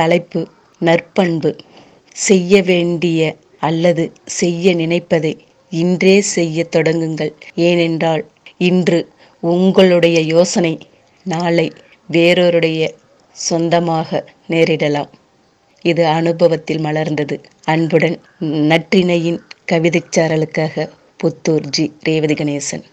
தலைப்பு நற்பண்பு. செய்ய வேண்டிய அல்லது செய்ய நினைப்பதை இன்றே செய்ய தொடங்குங்கள். ஏனென்றால் இன்று உங்களுடைய யோசனை நாளை வேறொருடைய சொந்தமாக நேரிடலாம். இது அனுபவத்தில் மலர்ந்தது. அன்புடன் நற்றினையின் கவிதைச் சாரலுக்காக புத்தூர் ஜி. ரேவதி கணேசன்.